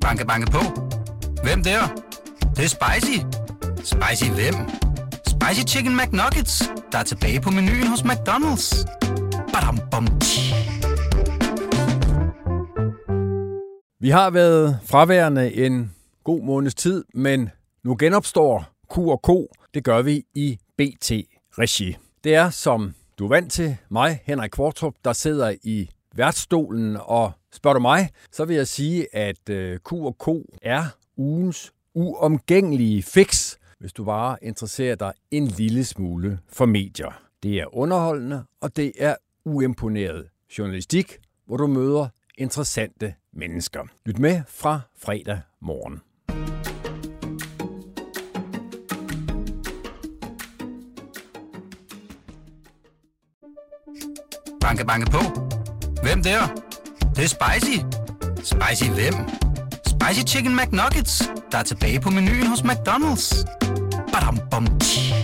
Banke, banke på. Hvem der? Det, det er spicy. Spicy hvem? Spicy Chicken McNuggets, der er tilbage på menuen hos McDonald's. Badum, bom, tji. Vi har været fraværende en god måneds tid, men nu genopstår Q&K. Det gør vi i BT-regi. Det er, som du er vant til, mig, Henrik Kvartrup, der sidder i værtsstolen, og spørger du mig, så vil jeg sige, at øh, Q&K er ugens uomgængelige fix, hvis du bare interesserer dig en lille smule for medier. Det er underholdende, og det er uimponeret journalistik, hvor du møder interessante mennesker. Lyt med fra fredag morgen. Banke, banke på. Hvem der? Det, det er spicy. Spicy hvem? Spicy Chicken McNuggets, der er tilbage på menuen hos McDonald's. Badum, bom, tji.